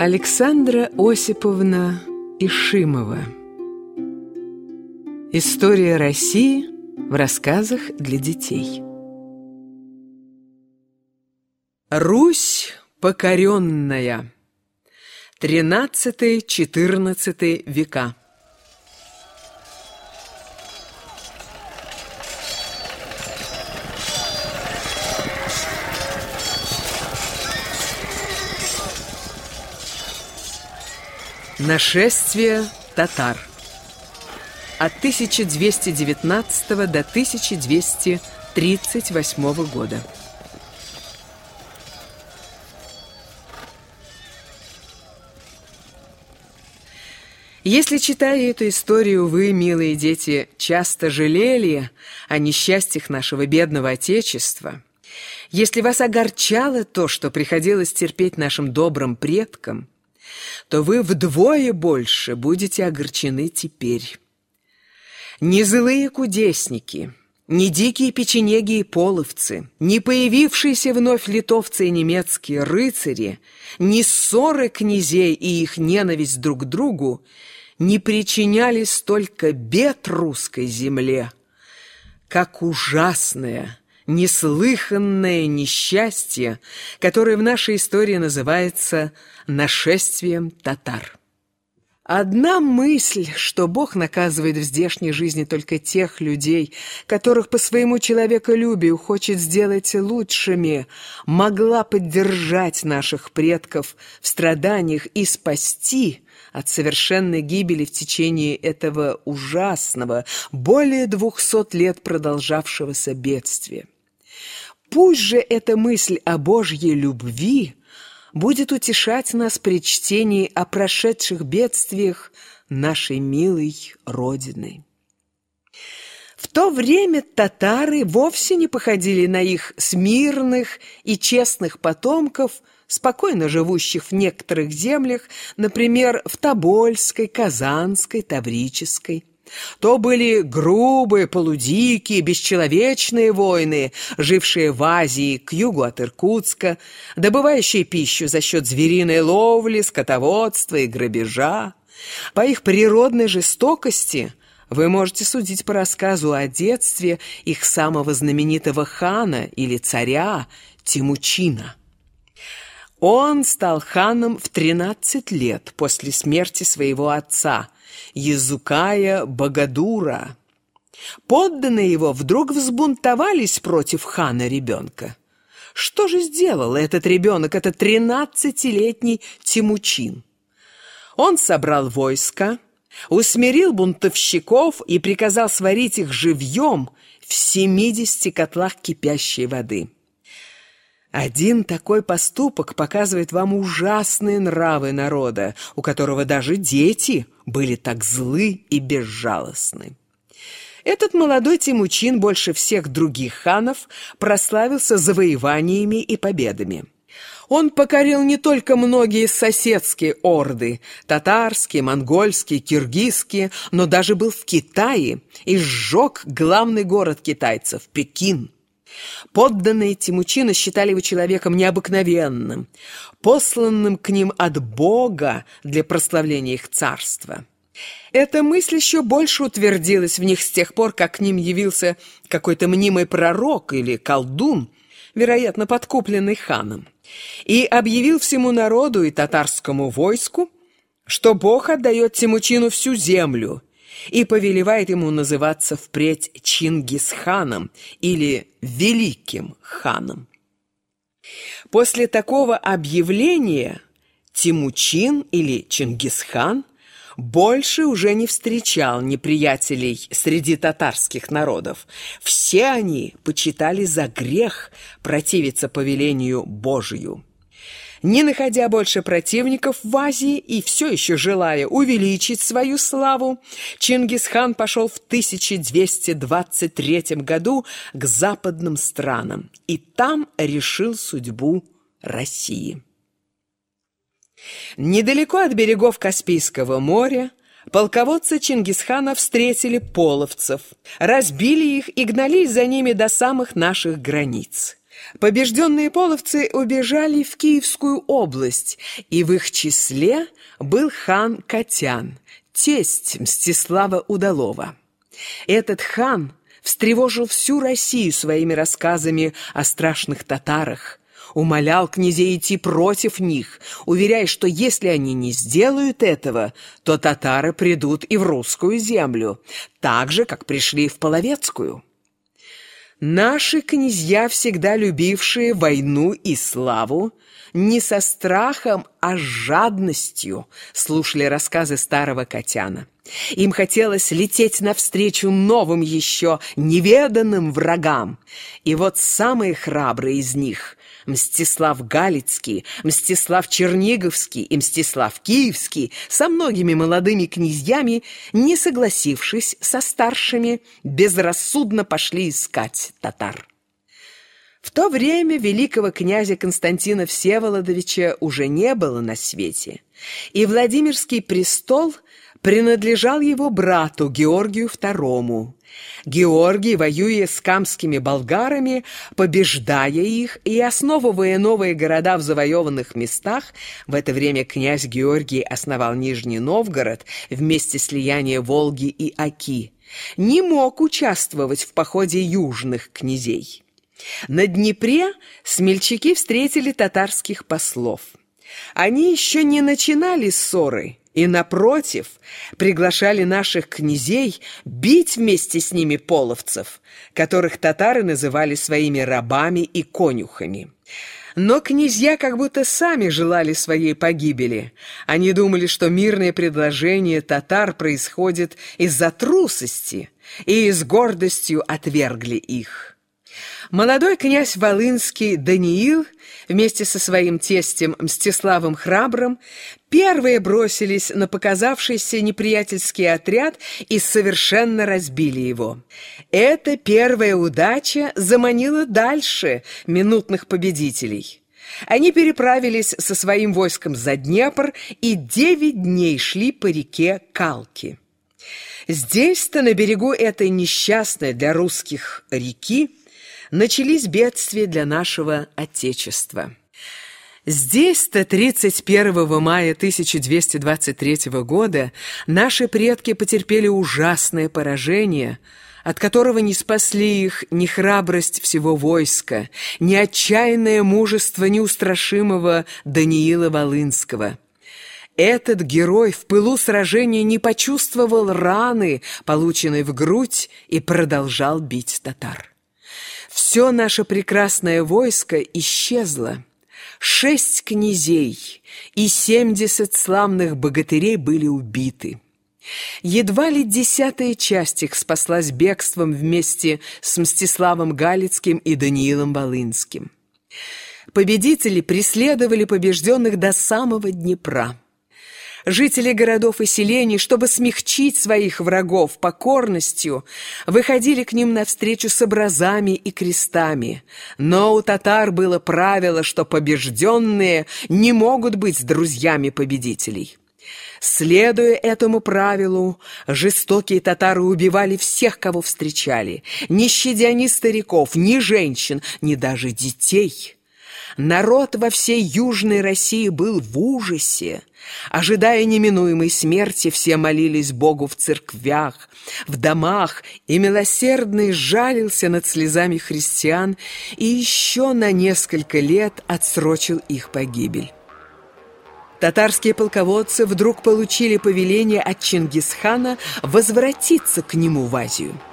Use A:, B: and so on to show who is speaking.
A: Александра Осиповна Ишимова. История России в рассказах для детей. Русь покоренная. Тринадцатый-четырнадцатый века Нашествие татар от 1219 до 1238 года. Если, читая эту историю, вы, милые дети, часто жалели о несчастьях нашего бедного Отечества, если вас огорчало то, что приходилось терпеть нашим добрым предкам, то вы вдвое больше будете огорчены теперь. Не злые кудесники, не дикие печенеги и половцы, не появившиеся вновь литовцы и немецкие рыцари, не ссоры князей и их ненависть друг к другу не причиняли столько бед русской земле, как ужасное, неслыханное несчастье, которое в нашей истории называется нашествием татар. Одна мысль, что Бог наказывает в здешней жизни только тех людей, которых по своему человеколюбию хочет сделать лучшими, могла поддержать наших предков в страданиях и спасти от совершенной гибели в течение этого ужасного, более двухсот лет продолжавшегося бедствия. Пусть же эта мысль о Божьей любви будет утешать нас при чтении о прошедших бедствиях нашей милой Родины. В то время татары вовсе не походили на их смирных и честных потомков, спокойно живущих в некоторых землях, например, в Тобольской, Казанской, Таврической. То были грубые, полудикие, бесчеловечные воины, жившие в Азии к югу от Иркутска, добывающие пищу за счет звериной ловли, скотоводства и грабежа. По их природной жестокости вы можете судить по рассказу о детстве их самого знаменитого хана или царя Тимучина. Он стал ханом в 13 лет после смерти своего отца – Язукая Богодура. Подданные его вдруг взбунтовались против хана ребенка. Что же сделал этот ребенок, этот тринадцатилетний Тимучин? Он собрал войско, усмирил бунтовщиков и приказал сварить их живьем в семидесяти котлах кипящей воды. Один такой поступок показывает вам ужасные нравы народа, у которого даже дети были так злы и безжалостны. Этот молодой Тимучин больше всех других ханов прославился завоеваниями и победами. Он покорил не только многие соседские орды – татарские, монгольские, киргизские, но даже был в Китае и сжег главный город китайцев – Пекин – Подданные Тимучина считали его человеком необыкновенным, посланным к ним от Бога для прославления их царства. Эта мысль еще больше утвердилась в них с тех пор, как к ним явился какой-то мнимый пророк или колдун, вероятно, подкупленный ханом, и объявил всему народу и татарскому войску, что Бог отдает Тимучину всю землю – и повелевает ему называться впредь Чингисханом или Великим ханом. После такого объявления Тимучин или Чингисхан больше уже не встречал неприятелей среди татарских народов. Все они почитали за грех противиться повелению Божию. Не находя больше противников в Азии и все еще желая увеличить свою славу, Чингисхан пошел в 1223 году к западным странам и там решил судьбу России. Недалеко от берегов Каспийского моря полководцы Чингисхана встретили половцев, разбили их и гнались за ними до самых наших границ. Побежденные половцы убежали в Киевскую область, и в их числе был хан Катян, тесть Мстислава Удалова. Этот хан встревожил всю Россию своими рассказами о страшных татарах, умолял князей идти против них, уверяя, что если они не сделают этого, то татары придут и в русскую землю, так же, как пришли в Половецкую. Наши князья, всегда любившие войну и славу, не со страхом, а с жадностью слушали рассказы старого Котяна. Им хотелось лететь навстречу новым еще неведанным врагам. И вот самые храбрые из них Мстислав Галицкий, Мстислав Черниговский и Мстислав Киевский со многими молодыми князьями, не согласившись со старшими, безрассудно пошли искать татар. В то время великого князя Константина Всеволодовича уже не было на свете, и Владимирский престол принадлежал его брату Георгию II. Георгий, воюя с камскими болгарами, побеждая их и основывая новые города в завоеванных местах, в это время князь Георгий основал Нижний Новгород вместе слияния Волги и Оки, не мог участвовать в походе южных князей. На Днепре смельчаки встретили татарских послов. Они еще не начинали ссоры, и, напротив, приглашали наших князей бить вместе с ними половцев, которых татары называли своими рабами и конюхами. Но князья как будто сами желали своей погибели. Они думали, что мирное предложение татар происходит из-за трусости, и с гордостью отвергли их. Молодой князь Волынский Даниил вместе со своим тестем Мстиславом Храбрым первые бросились на показавшийся неприятельский отряд и совершенно разбили его. Эта первая удача заманила дальше минутных победителей. Они переправились со своим войском за Днепр и девять дней шли по реке Калки. Здесь-то, на берегу этой несчастной для русских реки, начались бедствия для нашего Отечества. Здесь-то 31 мая 1223 года наши предки потерпели ужасное поражение, от которого не спасли их ни храбрость всего войска, ни отчаянное мужество неустрашимого Даниила Волынского. Этот герой в пылу сражения не почувствовал раны, полученной в грудь, и продолжал бить татар. Все наше прекрасное войско исчезло. Шесть князей и семьдесят славных богатырей были убиты. Едва ли десятая часть их спаслась бегством вместе с Мстиславом Галицким и Даниилом Волынским. Победители преследовали побежденных до самого Днепра. Жители городов и селений, чтобы смягчить своих врагов покорностью, выходили к ним навстречу с образами и крестами. Но у татар было правило, что побежденные не могут быть друзьями победителей. Следуя этому правилу, жестокие татары убивали всех, кого встречали, не щадя ни стариков, ни женщин, ни даже детей. Народ во всей Южной России был в ужасе. Ожидая неминуемой смерти, все молились Богу в церквях, в домах, и милосердный жалился над слезами христиан и еще на несколько лет отсрочил их погибель. Татарские полководцы вдруг получили повеление от Чингисхана возвратиться к нему в Азию –